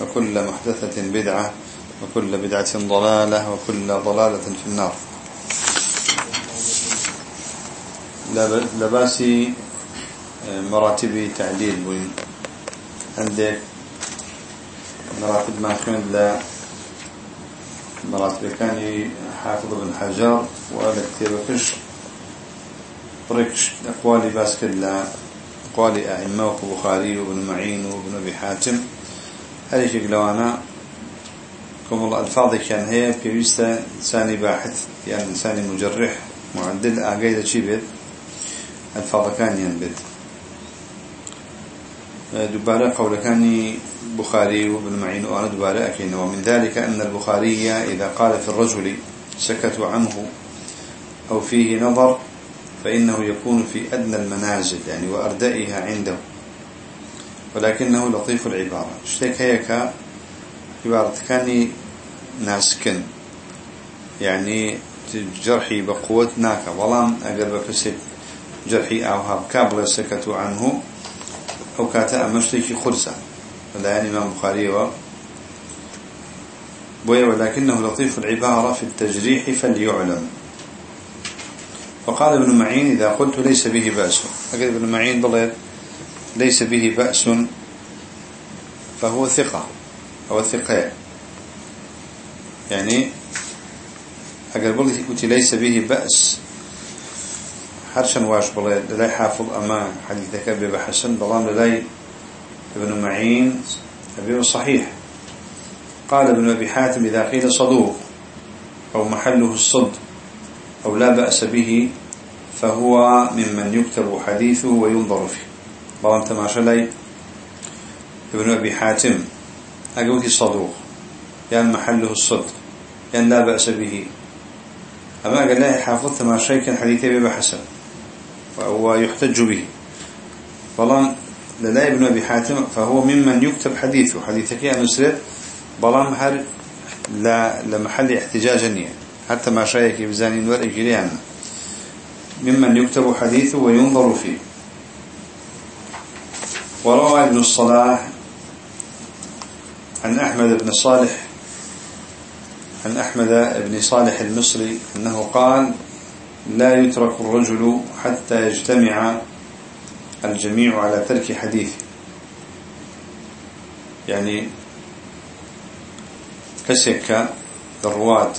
وكل محدثة بدعة وكل بدعة ضلالة وكل ضلالة في النار. لباسي مراتب تعديل. بوين عندك مراتب ما كانت لا. مراتب كان حافظ بن حجر كتير كش ركش أقوالي باسكت لا. أقوالي أئمة وبخاري وابن معين وابن أبي حاتم. هذه شيء لو أنا كم الله الفاظ كان هي بيوستا إنساني باحث يعني إنساني مجرح معدل أعقيدة شي بيت. الفاظ كان ينبت دبارة قول كان بخاري وابن معين وأنا دبارة أكين ومن ذلك أن البخاري إذا قال في الرجل سكتوا عنه أو فيه نظر فإنه يكون في أدنى المنازل يعني وأردئها عنده. ولكنه لطيف العبارة. اشتك هيك؟ عبارة كاني ناسكن. يعني جرحي بقوة ناكا ولام أقل بكسب جرحي أوها كابل سكتوا عنه. أو كاتا أمشتكي خرسة ولا يعني إمام بخاري و ولكنه لطيف العبارة في التجريح فليعلم. فقال ابن معين إذا قلت ليس به بأس. أقول ابن معين بلد ليس به بأس فهو ثقة أو ثقة. يعني أقل بلد قلت ليس به بأس حرشا واش بلد لا حافظ أما حديثك بحسن بلام للاي ابن معين أبيه صحيح. قال ابن أبي حاتم إذا قيل صدوق أو محله الصد أو لا بأس به فهو ممن يكتب حديثه وينظر فيه. بلان تماشى لي ابن أبي حاتم. أقولك صدوق. يعني محله الصدق. يعني لا بأس به. أما قال لا حافظ تماشى كان حديثه بحسن وهو يحتج به. بلان لا ابن أبي حاتم فهو ممن يكتب حديثه. حديثك يا نسرت بلان هل لا لمحل احتجاجا حتى ما شايك بزانين ورقليان ممن يكتب حديثه وينظر فيه. وروى ابن الصلاح عن أحمد بن صالح عن أحمد بن صالح المصري أنه قال لا يترك الرجل حتى يجتمع الجميع على ترك حديثه يعني کەسێک لە رواة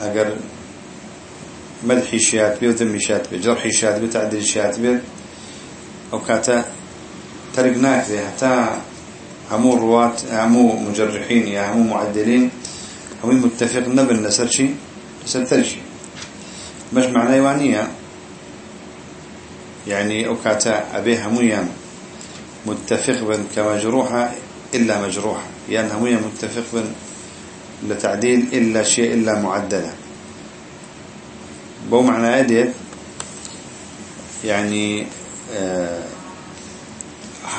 ئەگەر مەدحیشی هاتبێ و ذەمیشی هاتبێ جەرحیشی هاتبێ تەعدیلیشی هاتبێ ئەو کاتە تەرک ناکرێ حەتا همو الرواة همو مجرحين يا همو معدلين همو متفق نبل نسر شي نسر ترشي مش معنى يوانية. يعني أو كاتا أبي همويا متفق بن كمجروحة إلا مجروحة. يعني همويا متفق بن لتعديل إلا شيء إلا معدلة. بو معنى أديت يعني آه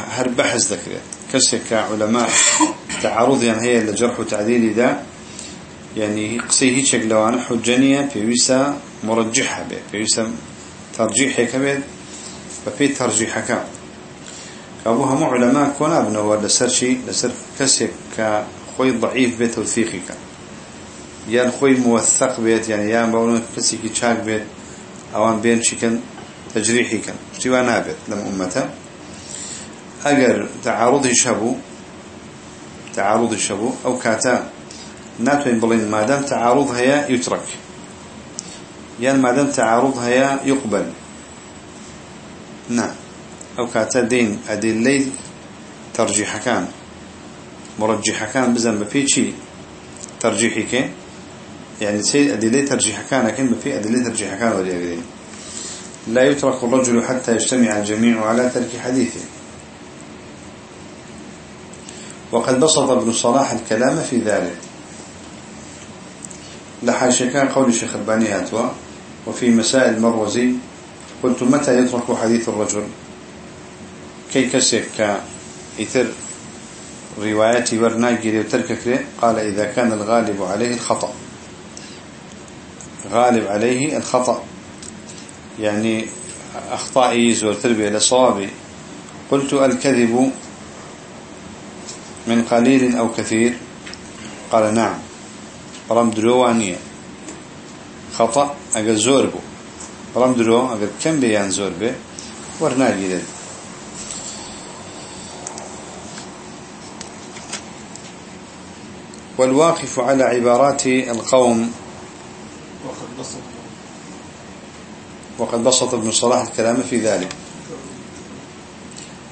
هر بحث ذكرت كسك علماء تعارض يعني هي لجرح وتعديل ده. يعني قصيه شكل حجانية في ويسا مرجحة به في ويسا ترجيح كبير ففي ترجيح كام كأبوها مو علماء كون ابن ولا سرشي لسر كسك خوي ضعيف بيت توثيقك يان خوي موثق بيت يعني يان بقولون كسيكي تشاك بيت أوان بين شكن تجريحي كان اشتوا نابت لم أمته. اگر تعارض شبو تعارض شبو أو كاتا. ناتوين بلين ما دام تعارض هيا يترك. يعني ما دام تعارض هيا يقبل. نعم. أو كاتا دين ادلي ترجيح كان مرجح كان بزن بفي شيء ترجيحي كان يعني سيد أدلة ترجيح كان لكن بفي أدلة ترجيح كان لا يترك الرجل حتى يجتمع الجميع على ترك حديثه. وقد بسط ابن صلاح الكلام في ذلك. لحاشكا قول الشيخ الباني أتوى وفي مسائل المروزي قلت متى يترك حديث الرجل؟ كي كسك كإثر روايتي ورناجري وتركك قال إذا كان الغالب عليه الخطأ. غالب عليه الخطأ. يعني أخطائي زور تربية لصوابي. قلت الكذب من قليل أو كثير؟ قال نعم. رم دروانية خطأ أجل زوربو رم درو أجل كم بيان زوربه ورناجي ذلك والواقف على عبارات القوم. وقد بسط وقد بسط ابن صلاح الكلام في ذلك.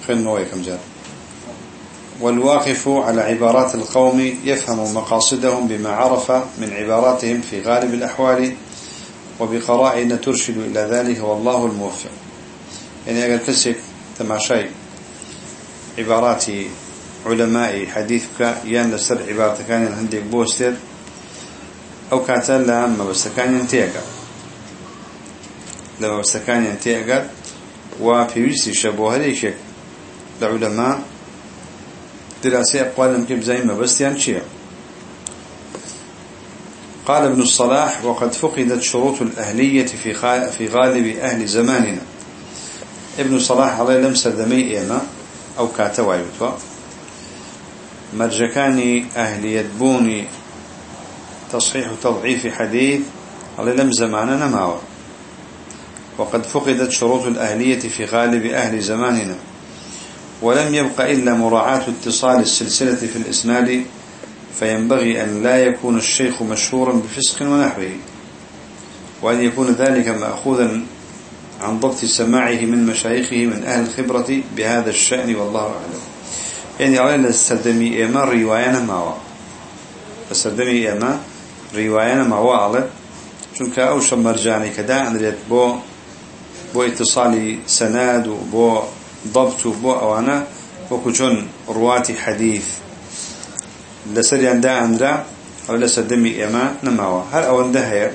خلنا هو كم جار والواقف على عبارات القوم يفهم مقاصدهم بما عرف من عباراتهم في غالب الأحوال وبقرائن ترشد إلى ذلك والله الموفق. يعني أقل كسك تماشي عبارات علماء حديثك يان لسر عبارتك كان عندك بوستر أو كاتل لأما بس كان ينتيقى. لما بس كان ينتيقى وفي ويسي شبوه لعلماء دراسة أقوال يمكن بزيمة بس ينشيع قال ابن الصلاح وقد فقدت شروط الأهلية في في غالب أهل زماننا. ابن الصلاح عليه لمسة دمي إيما أو كاتوا يبتوا مرجكاني أهلية بوني تصحيح تضعيف حديث على لم زماننا ماوى وقد فقدت شروط الأهلية في غالب أهل زماننا. ولم يبق إلا مراعاة اتصال السلسلة في الإسناد فينبغي أن لا يكون الشيخ مشهورا بفسق ونحوه وأن يكون ذلك مأخوذا عن ضبط سماعه من مشايخه من أهل الخبرة بهذا الشأن والله أعلم. يعني على السردمي إما روايانا معه السردمي إما روايانا معه على؟ چونك أوش مرجاني كدا أندريت بو بو اتصال سناد وبو ضبط بو أوانا وكجون رواتي حديث. لسر يندا أندرا أو لسر دمي إما نماوا. هل أول ده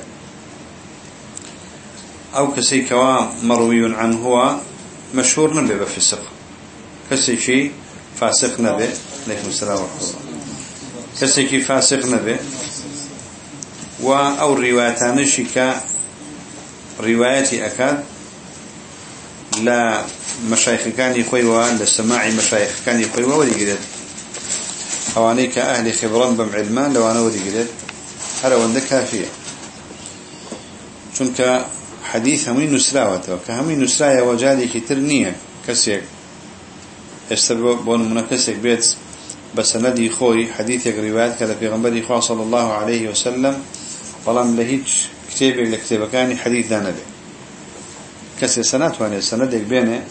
أو كسي كوا مروي عنه هو مشهور نبي بفسق. كسي شيء فاسق نبي عليكم السلام ورحمة الله. كسي كي فاسق نبي و روايتان شكا روايتي أكاد لا مشايخكاني خويوا لسماعي مشايخكاني خويوا وليقدر أوانيك أهل خبران بم علمان لو أنا وليقدر هل وندك كافية چونك حديث همين نسراوة كهمين نسرايا وجالي كتر نية كسيك استبر بون منكسك بيت بسندي خوي حديث روايات كذا في غنبري خاص الله عليه وسلم ولم لهيج كتابك لكتابكاني حديث ذا نبي كسي سنات واني سندك بينة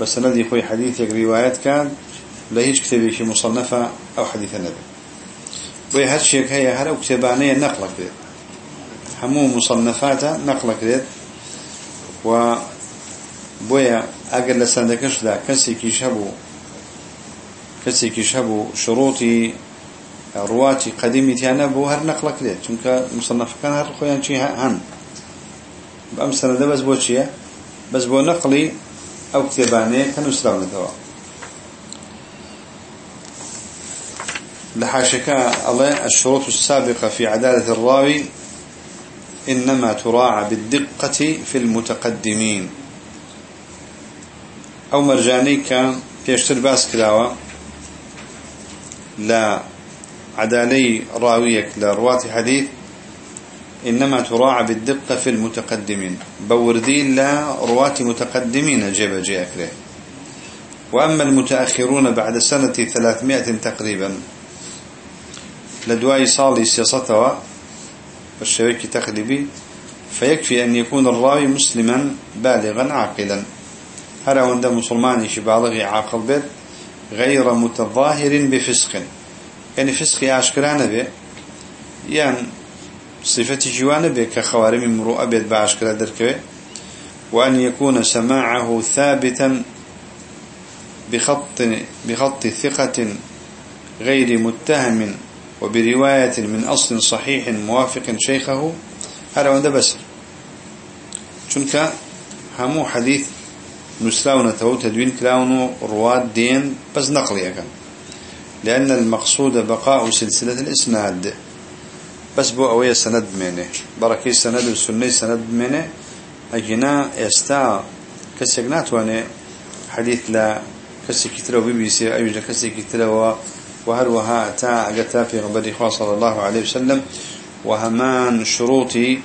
بس سندي خوي حديث روايات كان لا هيج كتابي في مصنفة أو حديث النبي. بوي هاتشيك هي هر أو كتابانية نقلة كده همو مصنفات نقلة كده و بويا أقل لسندكش ذا كسي كيشبو كسي كيشبو شروطي رواتي قديمي تيانا بو هر نقلة كده چونك مصنف كان هر خويان چي هن. بأمسنا ده بس بو چيه بس بو نقلي أو كتاباني كانوا سلاونا دوا لحاشك الله الشروط السابقة في عدالة الراوي إنما تراعى بالدقة في المتقدمين أو مرجاني كان يشتر باس كلاوة لا عدالي راويك لرواة حديث إنما تراعى بالدقة في المتقدمين. بوردين لا رواة متقدمين جيب جيك له وأما المتأخرون بعد سنة ثلاثمائة تقريبا لدواء صالي سياسته والشبكة تقلبي فيكفي أن يكون الراوي مسلما بالغا عاقلا. هل عند مسلمان بالغ عاقل بيت غير متظاهر بفسق. يعني فسق عشكران به يعني صفة جوان به كخوارم مروء بيت بعشكرا دركوه وأن يكون سماعه ثابتا بخط بخط ثقة غير متهم وبرواية من أصل صحيح موافق شيخه هذا وانده بس چونك همو حديث نسلاونا تو تدوين كلاونو رواد دين بس نقلية كان لأن المقصود بقاء سلسلة الإسناد. بس بو أوية سند منه. بركي سند السنة سند منه. أجنا يستا كسيقنات وانه حديث لا كسي كتلو بي بي سي أيوجا كسي كتلو وهل وها تا أقتا في غنبري صلى الله عليه وسلم وهمان شروطي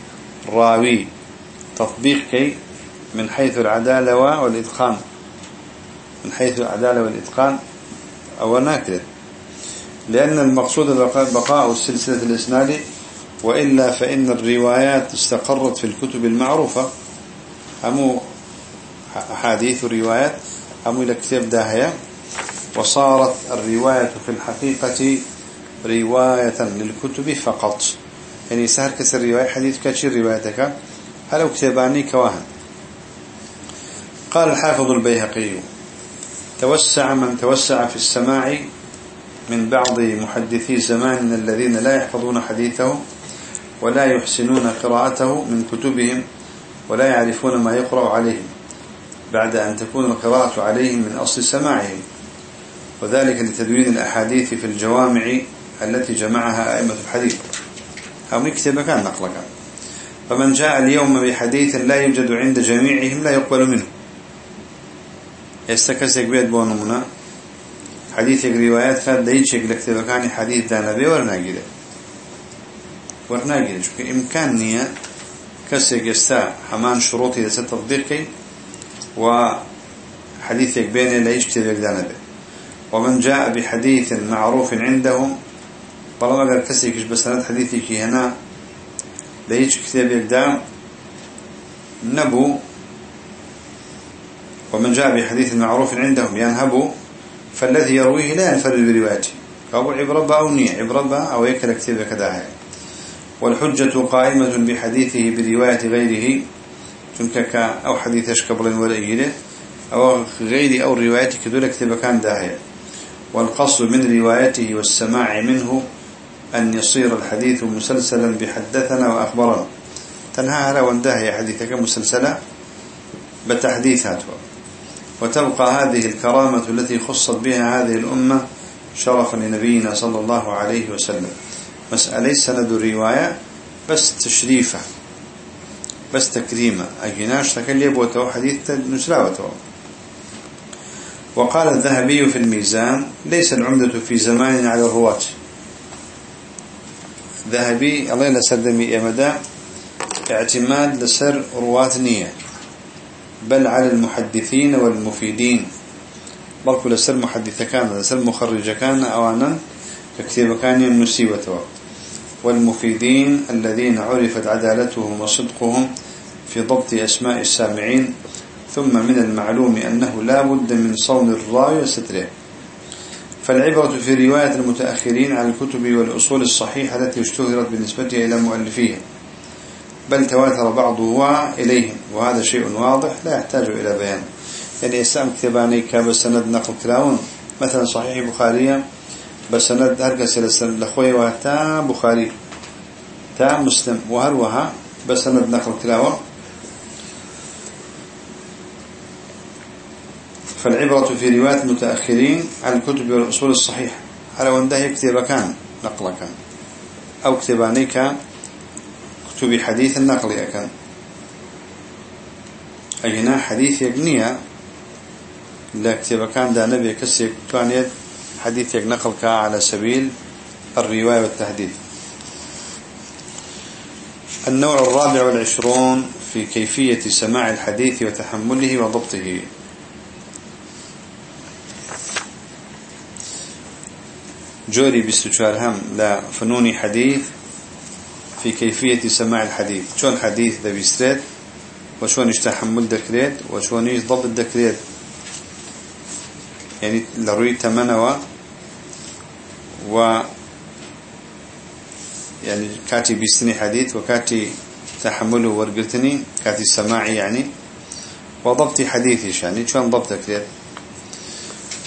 راوي تطبيق من حيث العدالة والإتقان. من حيث العدالة والإتقان. أو ناكد لأن المقصود بقاء السلسلة الإسناد وإلا فإن الروايات استقرت في الكتب المعروفة. همو حديث الروايات همو إلى كتاب داهية. وصارت الرواية في الحقيقة رواية للكتب فقط. يعني سهل كسر رواية حديث كاشير روايتك. هلو كتاباني كواهن. قال الحافظ البيهقي توسع من توسع في السماع من بعض محدثي زماننا الذين لا يحفظون حديثه. ولا يحسنون قراءته من كتبهم ولا يعرفون ما يقرأ عليهم بعد أن تكون القراءة عليهم من أصل سماعهم. وذلك لتدوين الأحاديث في الجوامع التي جمعها أئمة الحديث. هم يكتب كان نقل كان فمن جاء اليوم بحديث لا يوجد عند جميعهم لا يقبل منه. يستكسك بيت بونمنا. حديث روايات كان دايتشك لكتب كان حديث دانا بي ورناقيده ورناقيده شو إمكان نية كسك يستا حمان شروطي لسا تطبيقي وحديثك بيني لا يكتب دانا بي ومن جاء بحديث معروف عندهم طالما قال بسند حديثك هنا ليش كتاب يقدام نبو ومن جاء بحديث معروف عندهم ينهبوا فالذي يرويه لا ينفرد بروايته أو عبربة أو نية عبربة أو يكل كتاب كذا والحجة قائمة بحديثه برواية غيره. تنكك أو حديث قبل ولا أو غير أو روايتك دول كتاب كان داهية. والقصد من روايته والسماع منه أن يصير الحديث مسلسلا بحدثنا وأخبرنا. تنهى على وانتهي حديثك مسلسلا بتحديثاته وتبقى هذه الكرامة التي خصت بها هذه الأمة شرفا لنبينا صلى الله عليه وسلم. مسألة سند الرواية؟ بس تشريفة بس تكريمة أجناش تكليب وتو حديث نسراوته وقال الذهبي في الميزان ليس العمدة في زمان على الرواة. ذهبي الله لسردمي أمدا اعتماد لسر رواة نية. بل على المحدثين والمفيدين. بل كل سر محدث كان لسر مخرج كان أوانا ككتب كان النسيبة والمفيدين الذين عرفت عدالتهم وصدقهم في ضبط أسماء السامعين ثم من المعلوم أنه لا بد من صون الراوي وستره. فالعبرة في رواية المتأخرين عن الكتب والأصول الصحيحة التي اشتهرت بالنسبة إلى مؤلفيها بل تواتر بعضها إليهم وهذا شيء واضح لا يحتاج إلى بيان. يعني إسلام كتباني كبسند نقل کراون مثلا صحيح بخارية بسند هركس لخوي وتا بخاري تا مسلم وهروها بسند نقل كلاون فالعبرة في رواية المتأخرين على الكتب والأصول الصحيحة. على وانده كتب كان نقل كان أو كتباني كان كتب حديث النقل كان أجنا حديث يقنية لا كتب كان دا نبي كسي توانيت حديث يقنقل على سبيل الرواية والتحديث. النوع الرابع والعشرون في كيفية سماع الحديث وتحمله وضبطه. جوري بستشار هم لفنون حديث في كيفية سماع الحديث. شون حديث ذا بيستريد وشون يشتحمل دكريت؟ وشون يضبط دكريت؟ يعني لروي تمنوا و يعني كاتي بيستني حديث وكاتي تحمله ورقتني كاتي سماعي يعني وضبط حديثي يعني شون ضبط كريت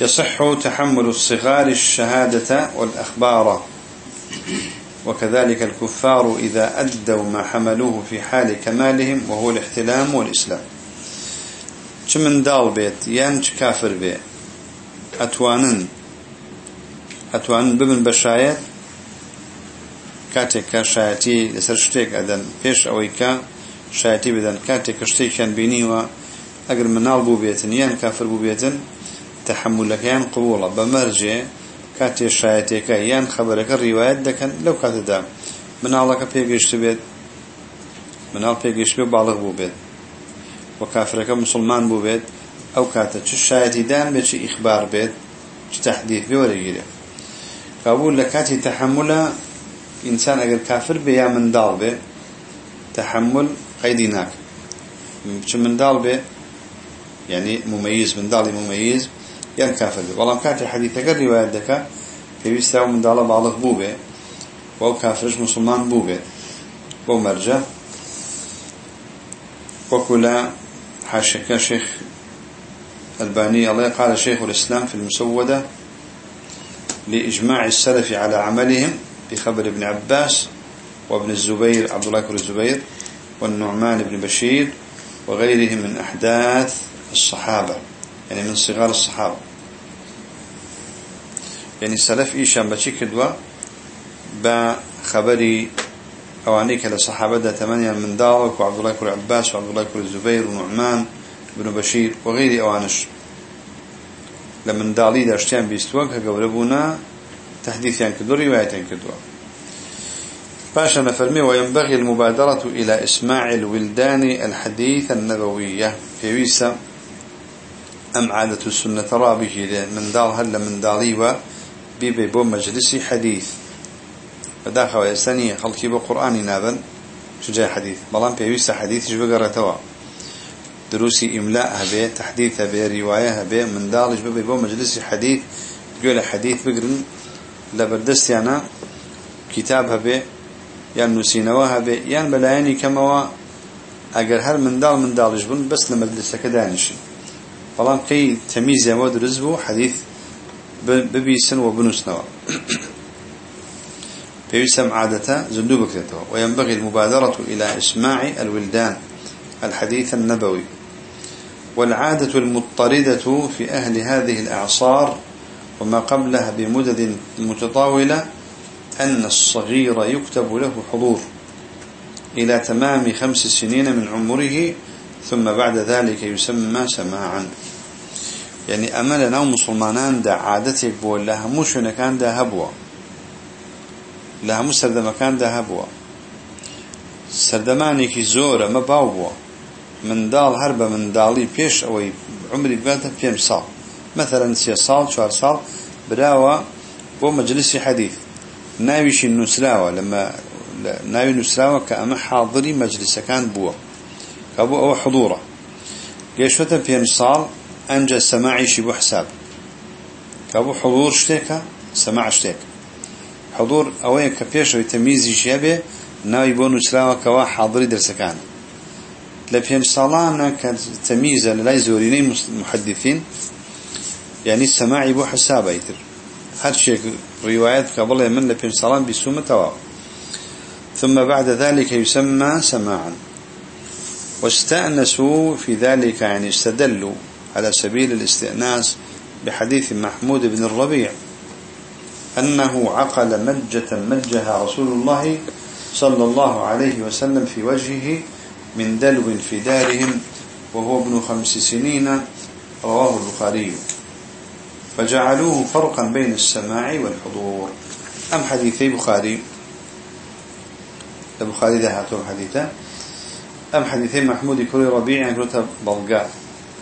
يصح تحمل الصغار الشهادة والأخبار وكذلك الكفار إذا أدوا ما حملوه في حال كمالهم وهو الاحتلام والإسلام من دال بيت يانج كافر بيت أتوانن ئەتوانن ببن بە شایەت کاتێک کە شایەتی لەسەر شتێک ئەدەن. پێش ئەوەی کە شایەتی بدەن. کاتێک کە شتێکیان بینیوە ئەگەر مناڵ بوو بێتن یان کافر بوو بێتن تحملەکەیان قووڵە بە مەرجێ کاتێ شایەتێکە یان خەبەرەکە ڕیواەت دەکەن لەو کاتەدا. مناڵەکە پێگەشت بێت مناڵ پێگەشت بێ باڵغ بوو بێت و کافرەکە مسلمان بوو بێت ئەو کاتە چ شایەتی دان بێت چی ئیخبار بێت چ تەحدید بێ وەرەگیرێت قبول لكاتي تحمل إنسان أجر كافر بيا من دال بي تحمل قيديناك شو من دال بي؟ يعني مميز من دالي مميز يعني كافر بي. والله كاتي حديث أجر رواية دكا في بيستوى من دال بعض بوبي وهو كافرش مسلمان بوبي وهو مرجع. وكلا حاشك شيخ ألباني الله قال شيخ الإسلام في المسودة. لإجماع السلف على عملهم بخبر ابن عباس وابن الزبير عبد الله بن الزبير والنعمان بن بشير وغيرهم من أحداث الصحابة يعني من صغار الصحابة. يعني السلف إيشان كدوا بخبري أوانيك لصحابة ثمانية من دارك وعبد الله بن عباس وعبد الله بن الزبير ونعمان بن بشير وغير أوانش لمن دالي داشتيان بيستوك هقوربونا تحديثيان كدو روايتين كدو باشا نفرمي وينبغي المبادرة إلى إسماع الولدان الحديث النبوية في ويسا أم عادة السنة رابه من دال هل من دالي بيبي بو مجلسي حديث فداخل ويستني خلقي بقرآن نابن شجاع حديث بلان بيويسا حديث جبقرتوا دروسي إملاء هبه تحديث هبه رواية هبه من دالج ببي بو مجلس حديث قول حديث بقرن لبردست يعني كتاب هبه يعني نسينوا هبه يعني بلايني كما اگر هر من دال من دالج بن بس لمجلس كدانش فلان كي تمييز يمود رزبو حديث ببيسن وبنسنوا بيسم عادة زندوب كتبه وينبغي المبادرة إلى إسماع الولدان الحديث النبوي والعادة المضطردة في أهل هذه الأعصار وما قبلها بمدد متطاولة أن الصغير يكتب له حضور إلى تمام خمس سنين من عمره ثم بعد ذلك يسمى سماعا. يعني أملنا مسلمانان دا عادتك بو لها مش كان دا هبوة. لها مش سردمكان دا هبوة. سردمانك زورة ما باوبوة منداڵ هەر بە منداڵی پێش ئەوەی عمری بباتە پێم ساڵ. مەثلەن سێ ساڵ چوار ساڵ براوە بۆ مەجلسی حەدیث. ناویشی نووسراوە لەمە ناوی نووسراوە کە ئەمە حاضری مەجلسەکان بووە. کە بۆ ئەوە حضورە گەشتە پێم ساڵ ئەنجە سەماعیشی بۆ حساب. کە بۆ حضور شتێکە سەماع شتێک. حضور ئەوەیە کە پێشەوەی تەمیزیش هەبێ ناوی بۆ نووسراوە کەەوە حاضری دەرسەکانە درسكان لبين صالان كتمييز لا زوريني محدثين. يعني السماع بو حساب يتر. هذا شيء روايات قبل من لبين صالان بسومة توا ثم بعد ذلك يسمى سماعا. واستأنسوا في ذلك يعني استدلوا على سبيل الاستئناس بحديث محمود بن الربيع. أنه عقل مجة مجها رسول الله صلى الله عليه وسلم في وجهه من دلو في دارهم وهو ابن خمس سنين رواه البخاري. فجعلوه فرقا بين السماع والحضور. أم حديثي بخاري؟ البخاري ده هاتوه حديثا أم حديثي محمود كل ربيع كرة بلقاء.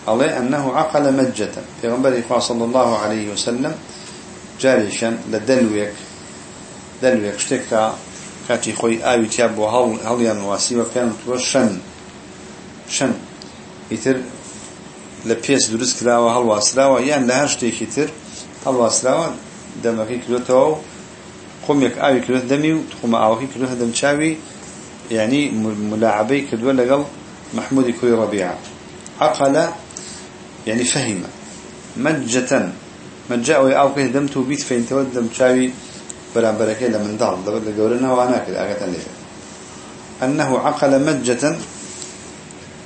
عليه أنه عقل مجة. في غنبري صلى الله عليه وسلم جارشا لدلويك. دلويك اشتكى كاتي خوي آوي تياب وهل هل واسي وكان شن شن يتر لبيس درس كراوة هل واسراوة يعني لهر شتيكي تر هل واسراوة دمكي كلوتو قوميك آوي كلوت دمي وتقوم آوكي كلوت دم شاوي يعني ملاعبي كدوة لقل محمود كوي ربيعة عقل يعني فهم مجة مجاء ويأو كه دمتو بيت فين تود دم شاوي بلا بركة لمن دار لقولنا وأنا كده أكتن ليه أنه عقل مجة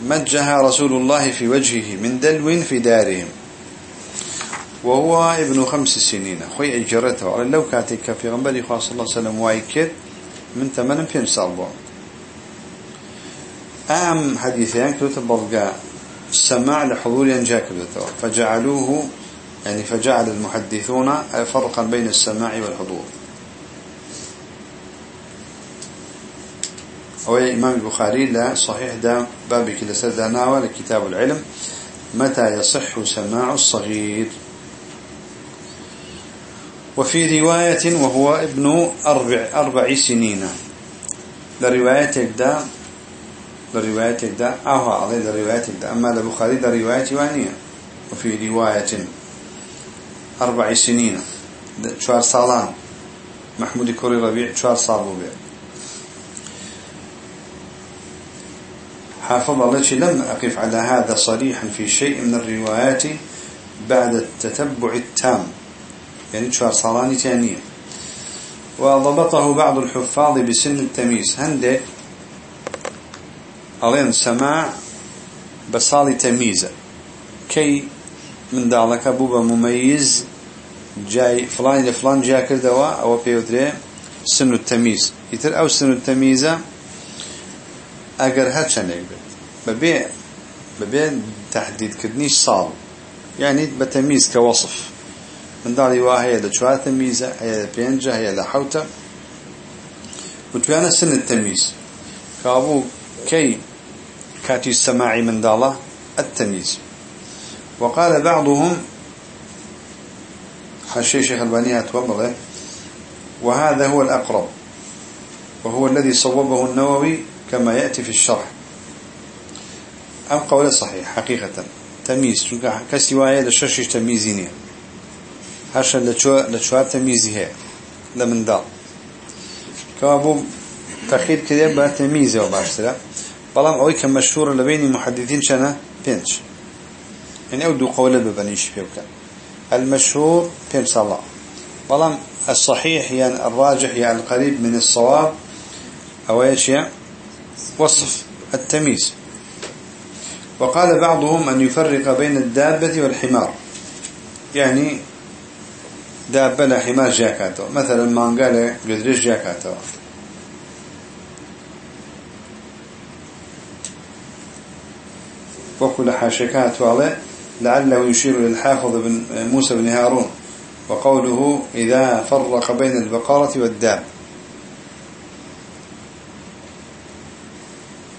مجها رسول الله في وجهه من دلو في دارهم. وهو ابن خمس سنين. خوي أجرته. لو كاتك في غنبري خواه صلى الله عليه وسلم من ثمن فين صالبه أهم حديثين كتب برقاء السماع لحضور ينجاك فجعلوه يعني فجعل المحدثون فرقا بين السماع والحضور. هو إمام البخاري لا صحيح ده بابك لسدنا ولكتاب العلم. متى يصح سماع الصغير؟ وفي رواية وهو ابن أربع, أربع سنين. لرواية ده لرواية ده أهو عليه لرواية ده. أما البخاري ده رواية وانية. وفي رواية أربع سنين. شوار صالان. محمود كوري ربيع شوار صابو بيه حافظ الله لم أقف على هذا صريحا في شيء من الروايات بعد التتبع التام. يعني شوار صالاني تانية. وضبطه بعض الحفاظ بسن التمييز. هندي ألين سماع بصالي تمييزة كي من دعلك بوبا مميز جاي فلان لفلان جاي كردوا أو بيودري سن التمييز. يتر أو سن التمييزة أجر هاتشان يقبل ببيع ببيع تحديد كدنيش صال يعني بتمييز كوصف. من داري واهي لشوار تمييزة هي بينجة هي لحوتة وتبيانا سن التمييز كابو كي كاتي السماعي من دالة التمييز. وقال بعضهم حشي شيخ البانية توبله وهذا هو الأقرب. وهو الذي صوبه النووي كما يأتي في الشرح. أم قول صحيح حقيقة تمييز كسواية لشرش تمييزيني هرشا لشوار تمييزي هي لمن دال كابو تخيل كده بقى تمييزه وباشترا بلام أوي كمشهور لبين محدثين شنا بينش يعني أودو قولة ببنيش بيوكا المشهور بين صلاة بلام الصحيح يعني الراجح يعني القريب من الصواب أو إيش وصف التمييز وقال بعضهم أن يفرق بين الدابة والحمار. يعني دابة لا حمار جاكاتو. مثلا ما قال قدرش جاكاتو. وكل حاشكات والله لعله يشير للحافظ بن موسى بن هارون. وقوله إذا فرق بين البقرة والداب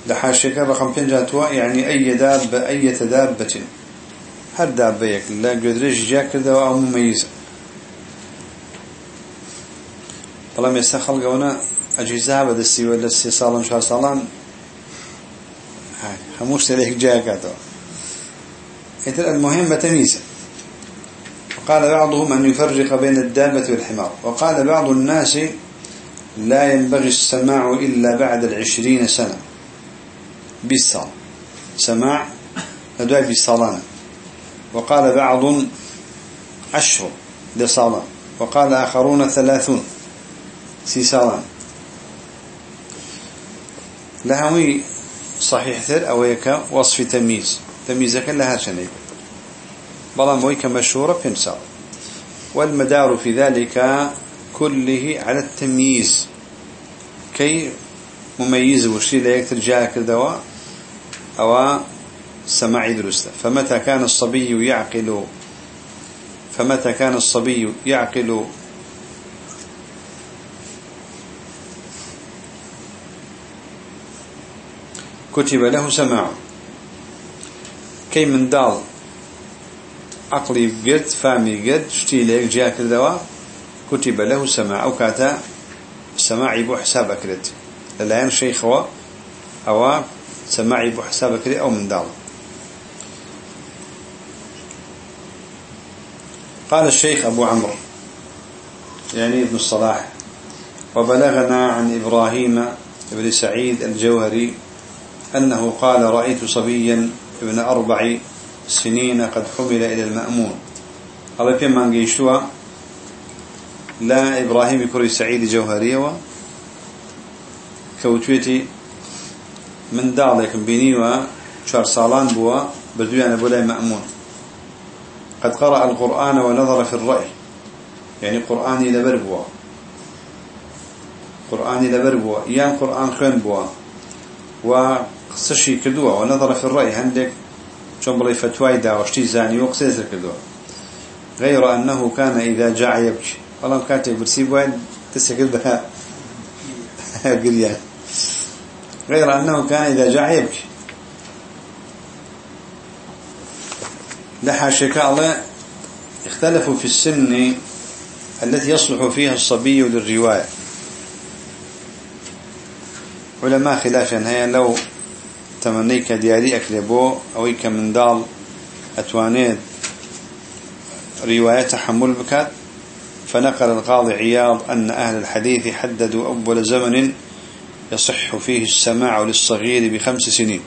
لحاشك رقم بنجاتوا يعني أي دابة أي دابة هر دابة يك لا قدرش جاك كده أو مميزة طالما يستخل قونا أجهزة بدستي ولا استيصالا شهر صالان هاي هموش تليك جاكاتوا إذن المهم بتمييزه وقال بعضهم أن يفرق بين الدابة والحمار. وقال بعض الناس لا ينبغي السماع إلا بعد العشرين سنة. بالصال سماع؟ أدعي بالصالان وقال بعض عشر لصالان وقال آخرون ثلاثون سيسالان لهوي صحيح ثر أو يك وصف تمييز. تمييزك لها شنيب بلان ويك مشهورة بنسال والمدار في ذلك كله على التمييز. كي مميز وشي لا يكتر جاءك الدواء أو سماع درسته. فمتى كان الصبي يعقل فمتى كان الصبي يعقل؟ كتب له سماع. كي من دال عقلي قد فامي قد شتي ليك جاك الدواء كتب له سماع. أو كاتا سماع يبو حساب أكرت للعين شيخ هو أو سماع يبو حساب أكرت أو من دال قال الشيخ أبو عمرو يعني ابن الصلاح وبلغنا عن إبراهيم بن سعيد الجوهري أنه قال رأيت صبيا ابن أربع سنين قد حمل إلى المأمون. الله پێمان گەیشتوە لا إبراهيم کوڕی سعيد جوهرية گوتوێتی منداڵێک بینیوە چوار ساڵان بووە بردوویانە بۆلای مأمون. قد قرأ القرآن ونظر في الرأي. يعني قرآني لبربوا قرآني لبربوا يان قرآن خين بوا وقصشي كدوا ونظر في الرأي. عندك شون بلي فتواي دا وشتي زاني وقصير كدوا غير أنه كان إذا جاع يبكي. والله كانت برسيب واحد تسكت بها قريان غير أنه كان إذا جاع يبكي. لحاشك الله اختلفوا في السن التي يصلح فيها الصبي للرواية. علماء خلافا هي لو تمنيك دياري أكلبو أو من دال أتوانيت رواية تحمل بكات فنقل القاضي عياض أن أهل الحديث حددوا أول زمن يصح فيه السماع للصغير بخمس سنين.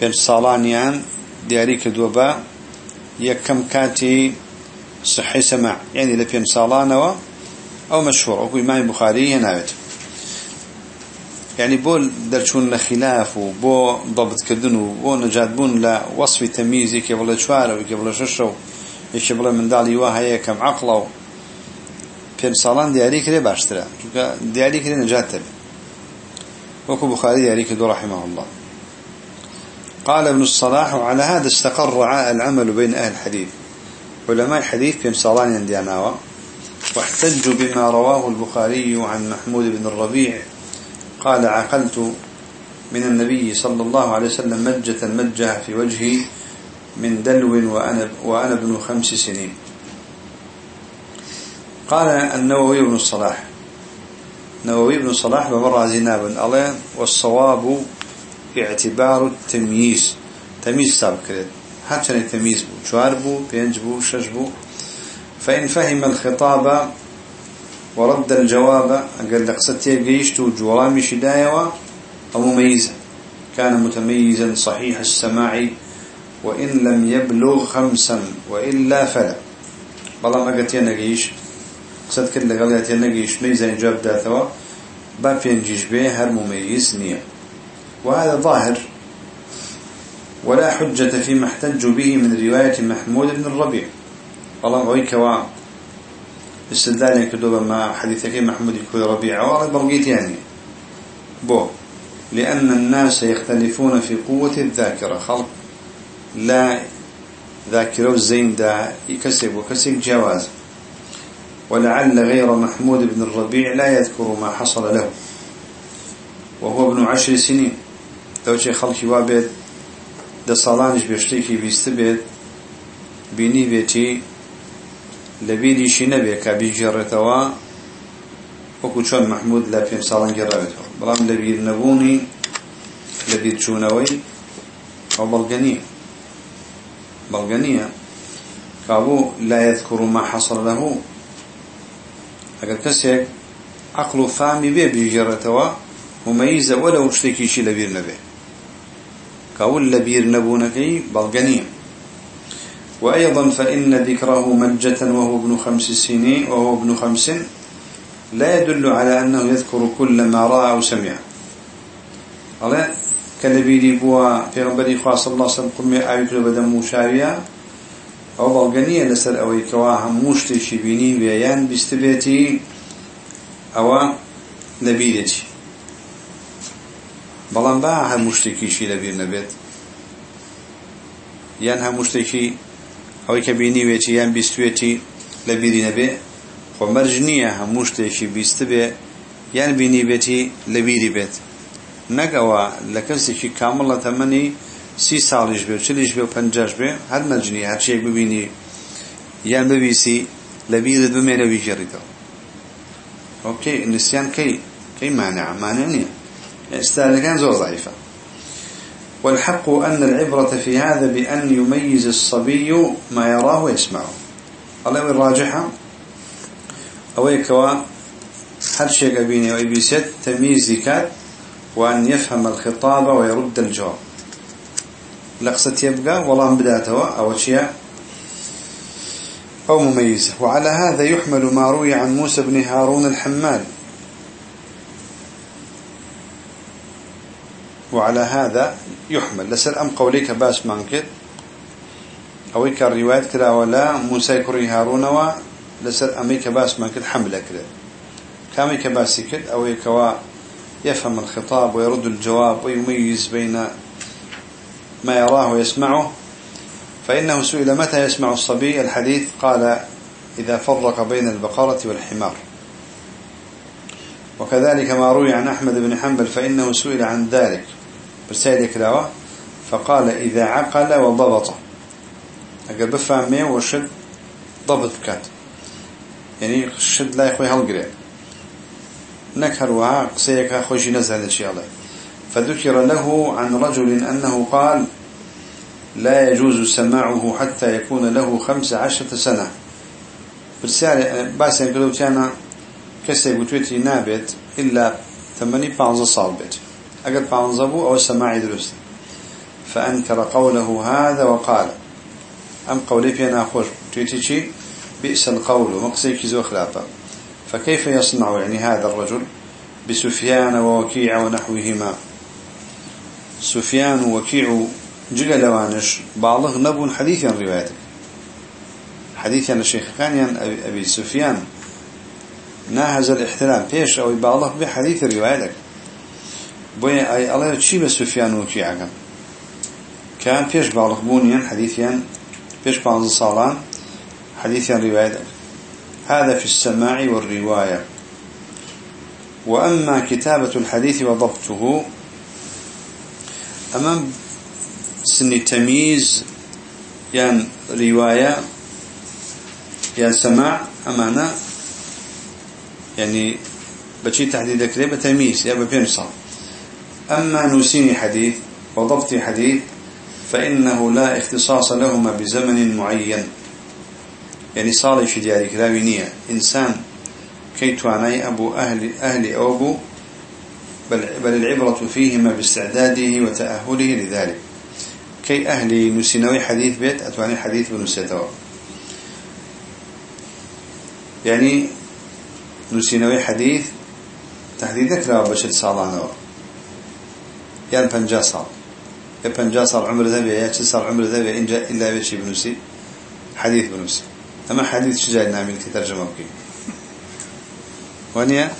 بين صالانيان دياريك دوبا يكم كاتي صحي سماع. يعني لبين صالانوا أو مشهور أو إمام البخاري هناوت يعني بول درشون لخلاف وبو ضبط كردن وبو نجاد بون لوصف تمييزي كيبلا شوار وكيبلا ششو يشبلا من دالي وهي كم عقله بين صالان دياري كده باشترا. دياري كده نجات تبي وكو بخاري كده رحمه الله. قال ابن الصلاح وعلى هذا استقر العمل بين أهل الحديث. علماء الحديث بين صالان يندياناوا واحتجوا بما رواه البخاري عن محمود بن الربيع. قال عقلت من النبي صلى الله عليه وسلم مجة مجها في وجهي من دلو وأنا, وأنا ابن خمس سنين. قال النووي بن الصلاح نووي بن الصلاح بمر زنابا. الله والصواب اعتبار التمييز. تمييز سابق كده. حتى التمييز بو؟ شوار بو بينج بو شش بو؟ فإن فهم الخطاب ورد الجواب قال لك ستي قيشت جوامي شدايا أو مميزا كان متميزا صحيح السماع وإن لم يبلغ خمسا وإلا فلا. بلا ما قلت ينقيش قصد كل قال ينقيش ميزا جاب داثوا باب ينجيش به هر مميز نية وهذا ظاهر ولا حجة فيما احتجوا به من رواية محمود بن الربيع. والله غويك و استدلال كدوبا ما حديثك محمود بن الربيع والله بلغيت يعني. بو. لأن الناس يختلفون في قوة الذاكرة. خلق. لا ذاكرة الزين دا يكسب وكسب جواز. ولعل غير محمود بن الربيع لا يذكر ما حصل له. وهو ابن عشر سنين. لو شيء خلقي وابد ده صالانش بيشتكي بيستبد بيني بيتي لبيدي شي نبي كابي جرتوا وكو شون محمود لا في صالان جرته بلام لبيد نبوني لبيد شونوي أو بلغنية بلغنية كابو لا يذكر ما حصل له. اگر كسيك عقل فامي بيه بيجرتوا مميزة ولو اشتكي شي لبير نبي كاول لبير نبونكي بلغنية وأيضا فإن ذكره مجة وهو ابن خمس سنين وهو ابن خمس لا يدل على أنه يذكر كل ما رأى أو سمع. الله كە لەبیری بووە پێغەمبەری خوا صلى الله عليه وسلم قل مئة ئەو بەڵگەنیە لەسەر ئەوەی کەوا هەموو شتێکی بینی وێیان بیست بێتی ئەوە لەبیرێتی بەڵام با هەموو شتێکیشی لەبیر نەبێت. یان هەموو شتێکی ئەوەی کە بینی وێتی یان بیستوێتی لەبیری نەبێ خۆ مەرج نییە هەموو شتێکی بیست بێ یان بینی بێتی لەبیری بێت. نەگەوە لە کەسێکی کامڵە تەمەنی سی ساڵیش بێ چلیش بێ و پەنجاش بێ هەر مەرجنی هەرچیەک ببینی یان ببیسی لە بیرت بمێنە بیژێڕیتەوە ئۆکەی نسیان کەی مانع مانع نییە كان زور ضعيفة والحق أن العبرة في هذا بأن يميز الصبي ما يراه ويسمعه الله الراجحة أويكوا هل شيء قبيني وإبيسيت تمييز زكاة وأن يفهم الخطاب ويرد الجواب لقصة يبقى والله بداته أو شيء. أو مميزة وعلى هذا يحمل ما روي عن موسى بن هارون الحمال. وعلى هذا يحمل. لسر أم قوليك باس مانكت. أو كان رواية كلا ولا موسى كري هارون و لسر أميك باس مانكت حملة كلا كامي كباسي كت أو كوا يفهم الخطاب ويرد الجواب ويميز بين ما يراه ويسمعه. فإنه سئل متى يسمع الصبي الحديث؟ قال إذا فرق بين البقرة والحمار. وكذلك ما روي عن أحمد بن حنبل فإنه سئل عن ذلك. برسالة كلاوة. فقال إذا عقل وضبط. أقل بفهمه وشد ضبط بكات يعني شد لا يخوي هالقرأ نكر وها قسيك خوش نزل هذا الشيء الله. فذكر له عن رجل أنه قال لا يجوز سماعه حتى يكون له خمس عشرة سنة. برسالة باسا يقولوا كان كسي بتويتي نابت إلا ثماني بانزا صال بيت أقل بانزبو أو سماعي درست فأنكر قوله هذا وقال. أم قولي فينا أخوش تويتي بئس القول ومقصي كيزو خلافة. فكيف يصنع يعني هذا الرجل؟ بسفيان ووكيع ونحوهما. سفيان ووكيع جل لوانش بعضه نبون حديثا روايتك حديثا الشيخ كان أبي سفيان. ناهز الاحتلام بيش أو بعضه بحديث روايتك. بوي أي الله تشي بسفيان وكيع كان بيش بعضه بونيا حديثا بيش بعض صالان حديثا روايتك. هذا في السماع والرواية. وأما كتابة الحديث وضبطه أمام سن تمييز يعني رواية يعني سماع أمانة يعني بشي تحديد كده بتمييز يا ببينصا أما نسيني حديث وضبط حديث فإنه لا اختصاص لهما بزمن معين يعني صالح في دياري كلاوي نية إنسان كي تواني أبو أهل, أهل أبو بل العبرة فيهما باستعداده وتأهله لذلك. كي أهلي نسينوي حديث بيت أتواني حديث بنسيتوا يعني نسينوي حديث تحديدك لا بشر صالانه يعني بنجا صال يا بنجا صال عمر ذبي يا صال عمر ذبي إن جاء إلا بشي بنسي حديث بنسي أما حديث شجاع نعمل كترجمة بكي؟ ونيا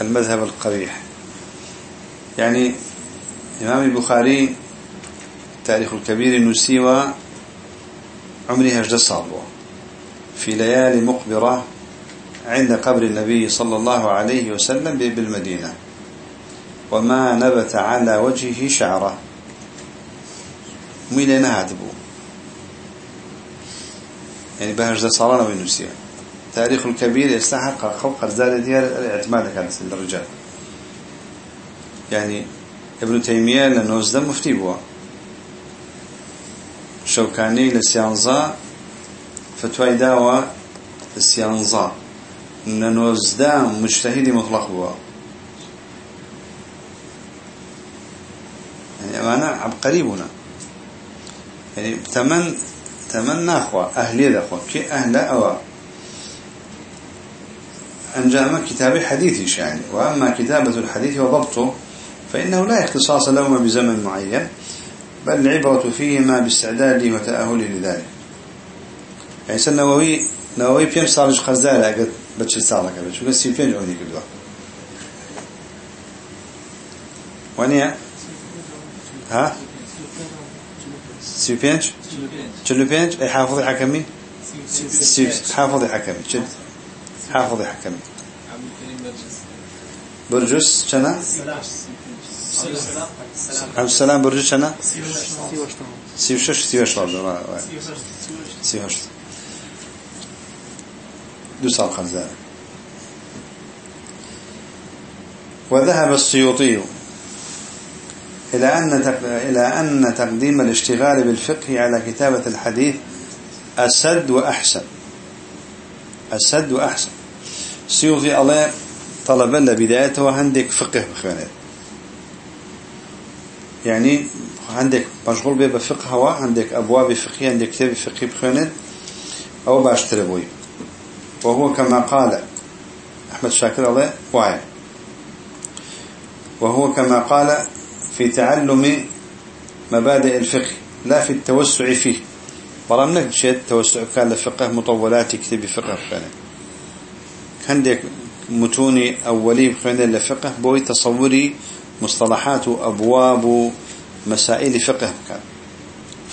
المذهب القبيح يعني إمام البخاري تاريخ الكبير النسيوة عمره هجد صابوه في ليالي مقبرة عند قبر النبي صلى الله عليه وسلم بالمدينة. وما نبت على وجهه شعره. ميلين هاتبو يعني بهجد صالنا وينسيه تاريخ الكبير يستحق خلق الزالة ديال الاعتماد كانت للرجال. يعني ابن تيمية لنوزده مفتي بوا شوكاني لسيانزا فتوى داوى لسيانزا لنوزده مجتهد مطلق بوا يعني أمانا عبقري بنا يعني تمن تمن ناخوا أهلي دخوا كي أهل أوا أنجام كتاب حديث يعني وأما كتابة الحديث وضبطه فإنه لا اختصاص لهما بزمن معين بل العبرة فيهما باستعداده وتأهله لذلك. يعني سنة نووي نووي بيم صالح خزالة قد بتش صالح قد شو قصي فين جوني كده ونيا ها؟ سي بينج بينج أي حافظ حكمي حافظ حكمي حافظ حكمي برجس شنا عبد السلام برجس شنا سيوشش سيوش سيوش دو سال خمسة وذهب السيوطي إلى أن إلى أن تقديم الاشتغال بالفقه على كتابة الحديث أسد وأحسن أسد وأحسن سيوطي الله طلب لنا بدايته وعندك فقه بخوانات يعني عندك مشغول به بفقه هو عندك أبواب فقهية عندك كتاب فقهي بخوانات أو باشتر بوي. وهو كما قال أحمد شاكر الله وعي وهو كما قال في تعلم مبادئ الفقه لا في التوسع فيه. برام نكشت التوسع كان لفقه مطولات يكتب فقه كان عندك متوني أولي بخير لفقه بوي تصوري مصطلحات أبواب مسائل فقه. كان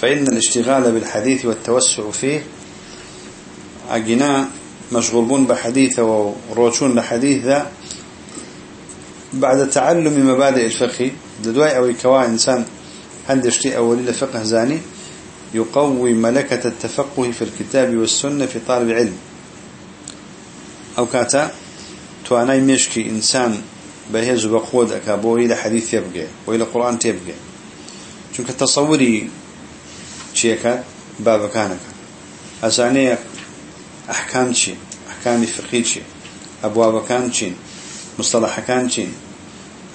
فإن الاشتغال بالحديث والتوسع فيه عجنا مشغولون بحديث وروشون بحديث ذا بعد تعلم مبادئ الفقه. لدواء أو كوا إنسان هندشتي أولي لفقه زاني؟ يقوي ملكة التفقه في الكتاب والسنة في طالب علم. أو كاتا تواناي مشكي إنسان بهيز بقود أكابو إلى حديث يبقى وإلى قرآن تبقى چونك تصوري شيكا بابا كانك أساني أحكام شي أحكام فقهي شي أبواب كان شي مصطلح كان شي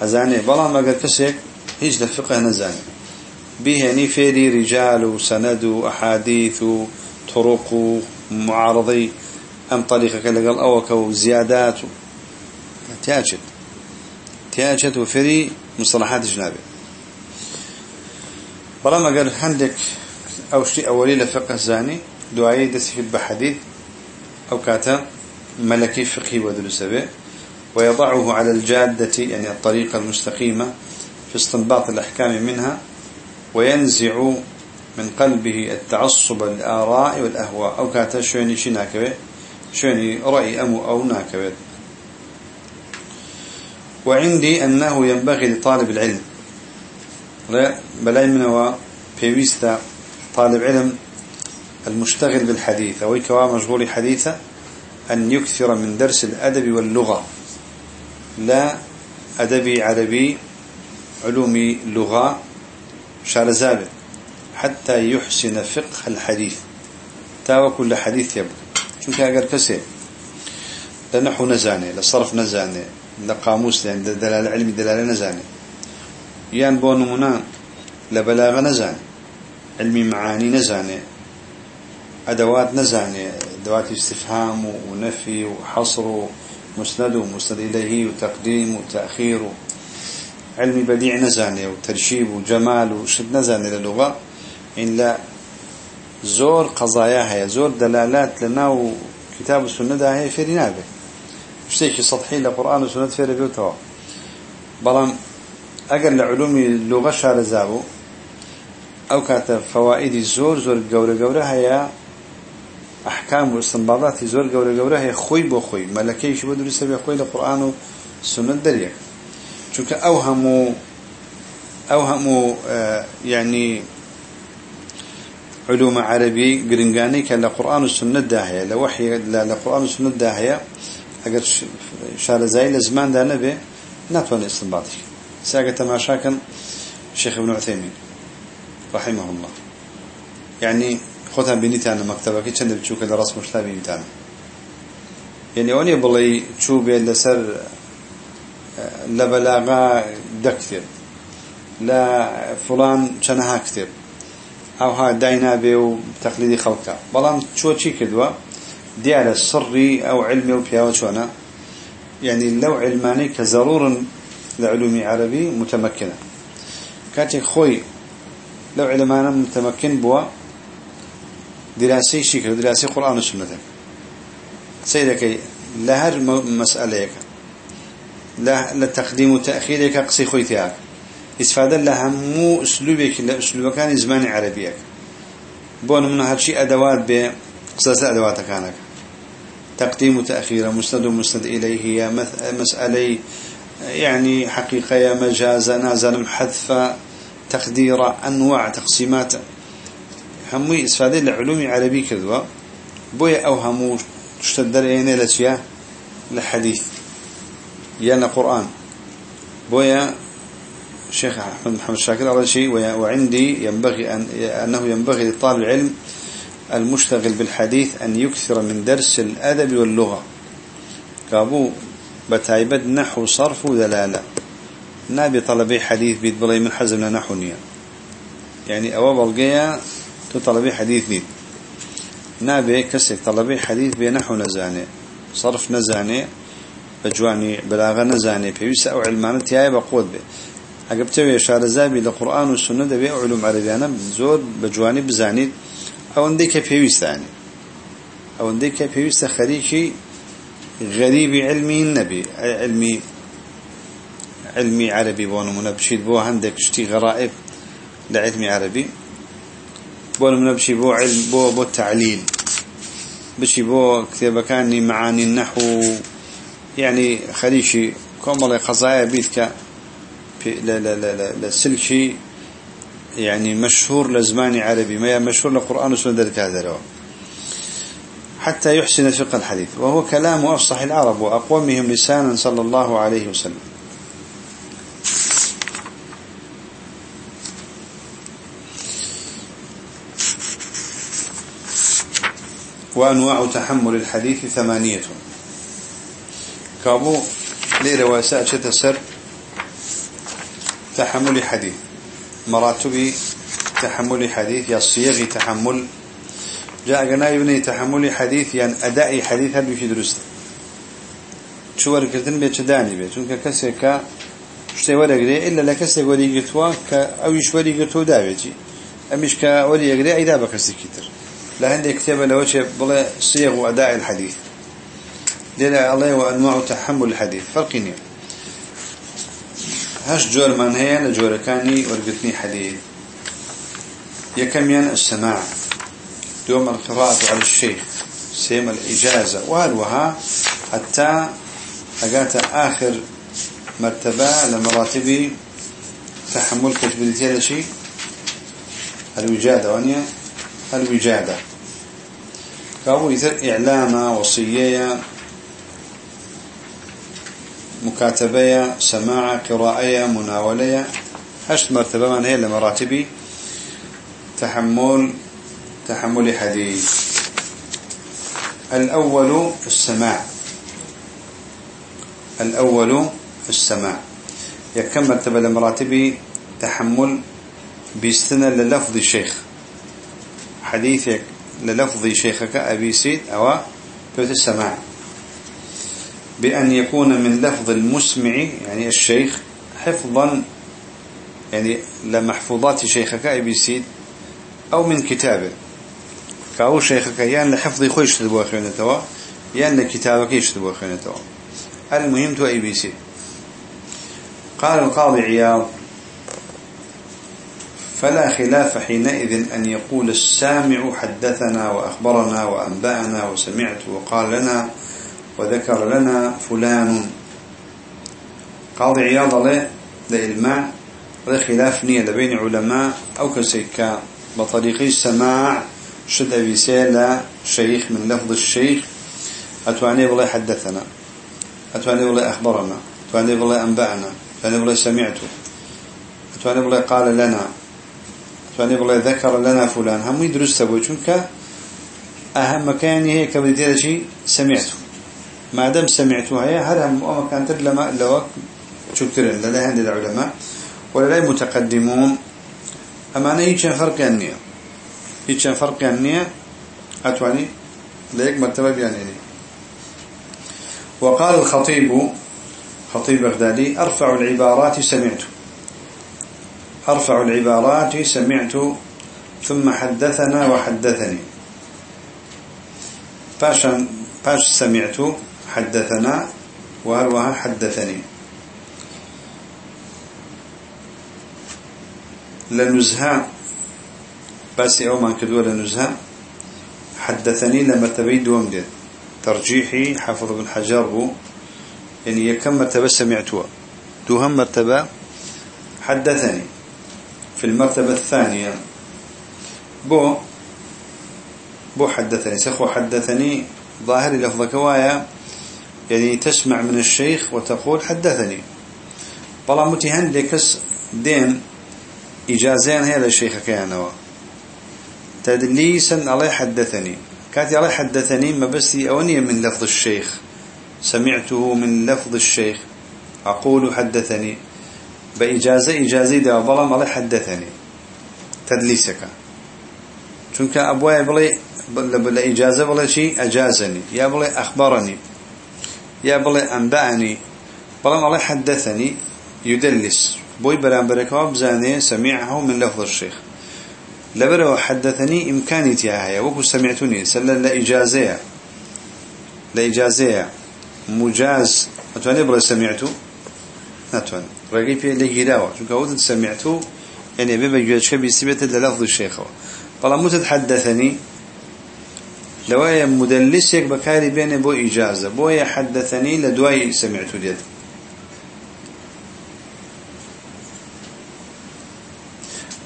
أزاني بلا ما قد كسيك هيج لفقه نزاني يعني فيري رجال وسند وأحاديث وطرق معارضي أم طريقك لقل أوك وزيادات تياجد تياجد وفري مصطلحات جنابي بلا ما قال عندك أو شيء أولي لفقه زاني دعائي دسي بحديث أو كاتا ملكي فقهي ودرسبه ويضعه على الجادة يعني الطريقة المستقيمة في استنباط الأحكام منها وينزع من قلبه التعصب الآراء والأهواء. أو كاتا شويني شي ناكبه شويني رأي أمو أو ناكبه. وعندي أنه ينبغي لطالب العلم. لا بەلای منەوە پێویستە طالب علم المشتغل بالحديث. ئەو کەوا مەشغوڵی حەدیسە أن يكثر من درس الأدب واللغة. لە ئەدەبی عەرەبی علومی لغە شارەزا بێ حتى يحسن فقه الحديث. تاوەکو لە حەدیس تێبگا چونکە ئەگەر کەسێ لە نەحو نەزانێ لە صەرف نەزانێ. لقاموس لأن دلال علمي دلالة نزاني يان بونمنا لبلاغ نزاني علمي معاني نزاني أدوات نزاني أدوات استفهام ونفي وحصر مسند ومسند إليه وتقديم وتأخير علم بديع نزاني وترشيب وجمال وشد نزاني للغة إن لا زور قضايا هي زور دلالات لنا كتاب السنة هي في رنابه شتيك سطحي لقرآن وسنة في ربيوتها بلان أقل لعلوم اللغة شارزابو أو كانت فوائد زور زور قورة قورة هي أحكام واستنباطات زور قورة قورة هي خوي بو خوي ملكي بدو لسه بخوي لقرآن وسنة دريك چونك أوهموا آه يعني علوم عربي قرنقاني كان لقرآن والسنة داهية لوحي لقرآن والسنة داهية ئەگەر شارەزایی لە زماندا نەبێ ناتوانێت استنباطی ساگە تەماشاکەن شيخ ابن عثيمين رحمه الله يعني خۆتان بینیتانە مەکتتەبەکە چەندە بچووکە لە ڕاست مشتا بینیتانە. یعنی ئەوەنێ بڵێ چوو بێت لەسەر لە بەلاغا دە کتێب. لە فڵان چەنەها کتێب. ئەوها داینابێ و تەقلیدی خەڵکە. بەڵام چۆ چی کردووە؟ كدوا ديال السري أو علمي وبياوة شونا يعني لو علماني كزرور لعلوم عربي متمكنة. كاتي خوي لو علمانا متمكن بوا دراسي شكل دراسي قرآن وسنة. سيدك لهر مسألة لا لتقديم وتأخيرك قصي خويتها استفادة لها مو أسلوبك لأسلوب كان زمان عربيك بون من هالشيء أدوات بقصة أدوات كانك تقديم وتأخير مسند ومسند إليه هي مسألة يعني حقيقة مجازة نازل حذف تقدير أنواع تقسيمات. همي استفادة لعلوم عربي كذوة بويا أو همو تشتدر إينا لتيا لحديث يانا قرآن. بويا الشيخ أحمد محمد شاكر أول شيء وعندي ينبغي أن أنه ينبغي لطالب العلم المشتغل بالحديث أن يكثر من درس الأدب واللغة. كابو بتايبد نحو صرف ودلالة. نابي طلبي حديث بيت بلاي من حزمنا نحو نيا يعني أواب القيا تطلبي حديث نيت نابي كسك طلبي حديث بينحو نزاني. صرف نزاني بجواني بلاغة نزاني. بيوسا أو علمانة هاي بقود به عقبتوي شارزابي لقرآن والسنة دبي علوم عربيانا زور بجواني بزانيد انديك بيوستاني أو انديك بيوست خريشي غريب علمي النبي علمي علمي عربي بونمونا بشيد بو عندك شتي غرائب لعلمي عربي بونمونا بشي بو علم بو بو تعليل بشي بو كتابة كاني معاني النحو يعني خليشي كومالي قضايا بيتك لا لا لا لا سلكي يعني مشهور لزماني عربي ما مشهور لقرآن وسنة ذلك هذا حتى يحسن فقه الحديث وهو كلام أفصح العرب وأقومهم لسانا صلى الله عليه وسلم. وأنواع تحمل الحديث ثمانية. كابو ليرة واساء تسر تحمل حديث. مراتب تحمل حديث يا صيغ تحمل. جاء قنا يبني تحمل حديث يعني أداء حديث هل في درست شو ورقتن بيت داني كسي كا شتي ورقري إلا لكسي ورقتوا كأويش ورقتوا دابتي أمش كورقري أيدا بكسي كتر لا عندي كتابة لوجه بلا صيغ وأداء الحديث دل الله وأنواع تحمل الحديث فرقني هش جور من هي لجور كاني ورقتني حديث يكمين السماع دوم القراءة على الشيخ سيم الإجازة وهلوها حتى أقات آخر مرتبة لمراتب تحمل كتبلتي هذا شيء الوجادة وانيا الوجادة. كابو يثر إعلامة وصية مكاتبة سماع قراءة مناولة هشت مرتبة من هي لمراتب تحمل تحمل حديث. الأول السماع. الأول السماع. يكم مرتبة لمراتب تحمل بيستنى للفظ الشيخ حديثك للفظ شيخك أبي سيد أو بيت السماع. بأن يكون من لفظ المسمع يعني الشيخ حفظا يعني لمحفوظات شيخك أبي سيد أو من كتابه. كأو شيخك يان لحفظ خوش تبوا خيانتوا يان لكتابك يشتبوا خيانتوا المهم تو أي بي سي. قال القاضي عياض فلا خلاف حينئذ أن يقول السامع حدثنا وأخبرنا وأنبأنا وسمعت وقال لنا وذكر لنا فلان. قاضي عياض له لإلماع خلاف نية بين علماء أو كسيكا بطريق السماع شد أبي سيلا شيخ من لفظ الشيخ. أتواني بالله حدثنا. أتواني بالله أخبرنا. أتواني بالله أنبأنا. أتواني بالله سمعته. أتواني بالله قال لنا. فاني بالله ذكر لنا فلان. هم يدرس تبوي چونك أهم مكان هي كبدي شيء سمعته. ما دام سمعته هي هذا هم مكان لما لو شكرا لا عند العلماء ولا لا متقدمون. أما أنا هيك فرق النية هيك فرق النية أتواني؟ ليك مرتبة يعني. وقال الخطيب خطيب بغدادي أرفع العبارات سمعته أرفع العبارات سمعت ثم حدثنا وحدثني. باشا باش سمعت؟ حدثنا وهروها حدثني. لنزهى بس أو ما كدوا لنزهى حدثني لما تبيد ومدد. ترجيحي حافظ بن حجر بو. يعني يكم مرتبة سمعتها دوهم مرتبة. حدثني. في المرتبة الثانية. بو. بو حدثني. سخو حدثني. ظاهر لفظك وايا. يعني تسمع من الشيخ وتقول حدثني. بلا متهن لكس دين إجازين هي للشيخ كيانوا تدليسا علي حدثني. كاتي علي حدثني ما بس أوني من لفظ الشيخ. سمعته من لفظ الشيخ. أقول حدثني. بإجازة إجازة ده ظلم على حدثني. تدليسك. چونك أبوي بلي بلا إجازة بلا شيء أجازني. يا بلي أخبرني. يا بلي أنبأني. بلا الله حدثني يدلس. بوي برامبرك بزاني سمعه من لفظ الشيخ. لبرو حدثني إمكاني تياهي وكو سمعتني سلا لا إجازة لا إجازة مجاز. أتواني بلا سمعتو؟ نتواني رقي اللي جراوة شو كودت سمعتو؟ يعني بيبا يجوز شبي سبت للفظ الشيخ. بلا متتحدثني لو هي مدلسك بكاري بين بو إجازة. بو يحدثني لدواي سمعتو ديت.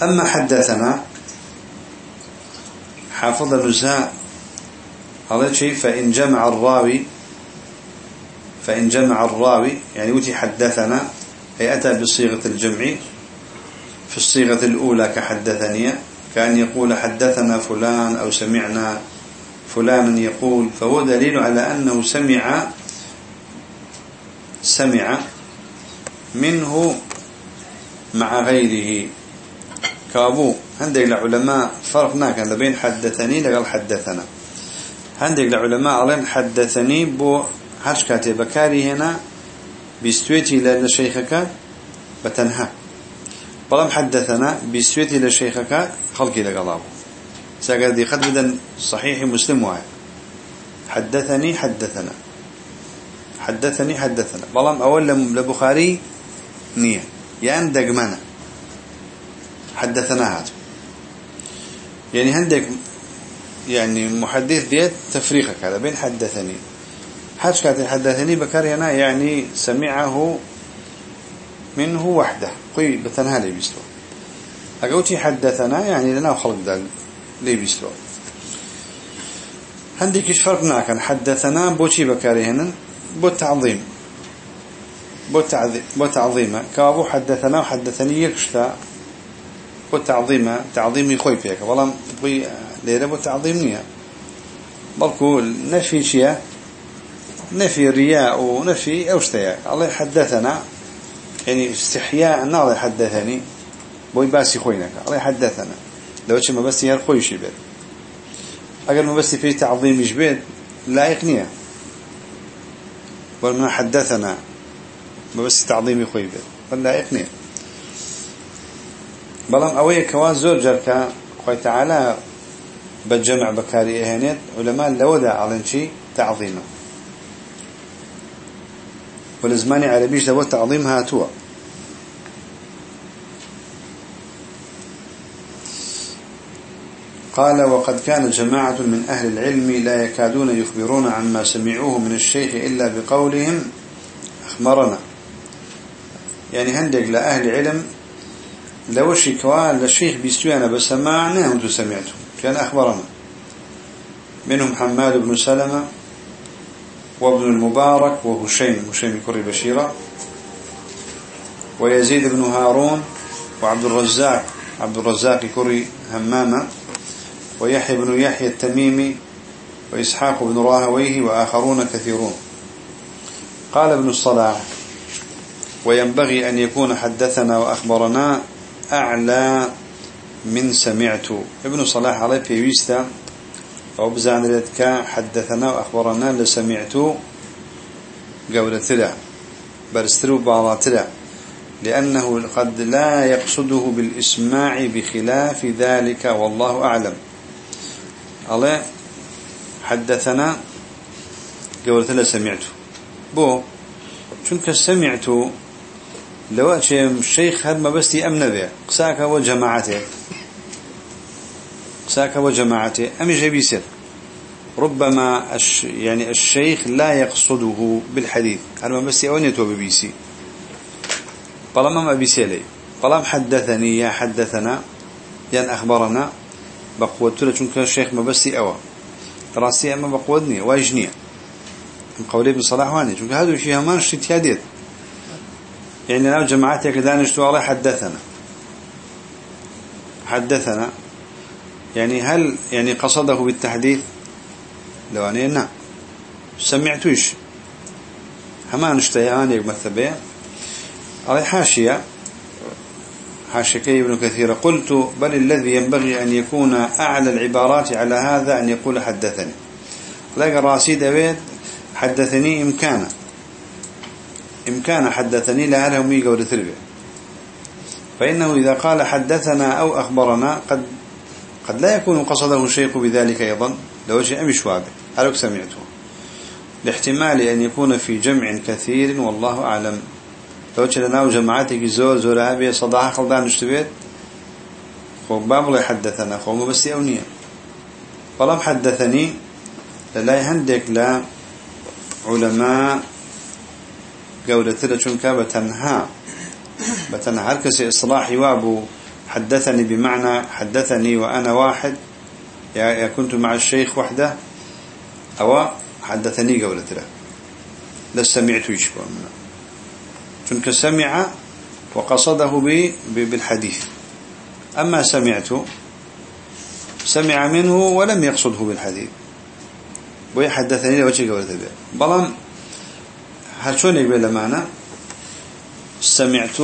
أما حدثنا حافظ النزاع هذا شيء فإن جمع الراوي فإن جمع الراوي يعني وتي حدثنا أي أتى بصيغة الجمع في الصيغة الأولى كحدثني كأن يقول حدثنا فلان أو سمعنا فلانا يقول فهو دليل على أنه سمع سمع منه مع غيره. كابو عندك العلماء فرقنا كان بين حدثني لقال حدثنا. عندك العلماء علين حدثني بو هرش كاتب بكاري هنا بيستويتي لشيخك بتنها بلام حدثنا بيستويتي لشيخك خلقي لقلاب ساقر قد بدن صحيح مسلم واحد. حدثني حدثنا. حدثني حدثنا. بلام أول لبخاري نية. يعني دقمنا حدثنا هذا يعني عندك يعني محدث ديت تفريقك هذا بين حدثني. حاج كاتي حدثني بكر هنا يعني سمعه منه وحده. قوي بتنها لي بيستو أقوتي حدثنا يعني لنا خلق ذا لي بيستو عندك إيش فرقنا كان حدثنا بوشي بكاري هنا بو تعظيم بو تعظيم بو تعظيمه كابو حدثنا وحدثني يكشتا. بو تعظيمه تعظيمي خوي فيك. والله بي ليرة بو تعظيم نية. بلكو نفي شيء نفي رياء ونفي أوشتيا. الله حدثنا. يعني استحياء الله حدثني. بوي باسي خوينك. الله حدثنا. لو ما بس يرخوي شي بيت ما بس في تعظيم يجبد لا نية ولا حدثنا ما بس تعظيم يخوي بيت ولا نية بلام اوي كوا زور جركا خوي تعالى بالجمع بكاري اهانيت علماء لودا على شيء تعظيمه والزمان عربيش لو تعظيم هاتوا قال وقد كان جماعة من أهل العلم لا يكادون يخبرون عما سمعوه من الشيخ إلا بقولهم أخبرنا. يعني هندق لأهل علم لو شكوا للشيخ بيستوانا بسماعنا هم سمعتم كان أخبرنا. منهم حماد بن سلمة وابن المبارك وهشيم هشيم كري بشيرة ويزيد بن هارون وعبد الرزاق عبد الرزاق كري همامة ويحيى بن يحيى التميمي وإسحاق بن راهويه وآخرون كثيرون. قال ابن الصلاح وينبغي أن يكون حدثنا وأخبرنا أعلى من سمعت. ابن صلاح عليه في ويستا أو بزان ردك حدثنا وأخبرنا لسمعت قولة لا برسترو بعضات لأنه قد لا يقصده بالإسماع بخلاف ذلك والله أعلم. الله حدثنا قولة لا سمعت. بو چونك سمعت لو أشيم الشيخ هذا ما بستي أمن به قساك وجماعته ساك وجماعته أم جبيسر ربما الش يعني الشيخ لا يقصده بالحديث. أنا بس أون يتوب بيسي. طالما ما بيسيلي طالما حدثني يا حدثنا يا أخبرنا. بقوت له چونك الشيخ ما بس أوا راسي أما بقودني واجني من قولي ابن صلاح واني چونك هذا شيء همان شتياديت يعني لو جماعتك دانشتوا الله حدثنا حدثنا يعني هل يعني قصده بالتحديث لو أنا نعم سمعتوش همان اشتيان يقمثبه على حاشية حاشكي ابن كثير. قلت بل الذي ينبغي أن يكون أعلى العبارات على هذا أن يقول حدثني. لقى راسي دبيت حدثني إمكانا إمكان حدثني لهلهم يقول تربية فإنه إذا قال حدثنا أو أخبرنا قد قد لا يكون قصده الشيخ بذلك أيضا. لوجه أم شوابه هلوك سمعته؟ لاحتمال أن يكون في جمع كثير والله أعلم. لوجه لنا جماعتك زور زور هابي صداها خلدان نشتبيت خو باب الله حدثنا خو بس أونية فلم حدثني لا يهندك لا علماء قولة لشنك بتنها بتنها هركس إصلاحي وابو حدثني بمعنى حدثني وأنا واحد يا كنت مع الشيخ وحده أو حدثني قولة له لا سمعت يشبه منه چونك سمع وقصده بالحديث. أما سمعت سمع منه ولم يقصده بالحديث. ويحدثني لوجه قولة به بلان هل شون يقول لمانا سمعت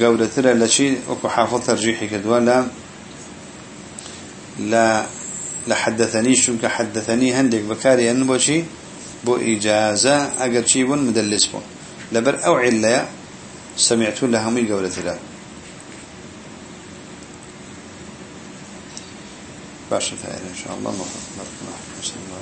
قولة لشي وكو حافظ ترجيحي كدوا لا لا لحدثني شنك حدثني هندك بكاري أنه بشي بو إجازة أقر شي بون مدلس بون. لبر أو علة سمعت لهم قولة لا باشا إن شاء الله. الله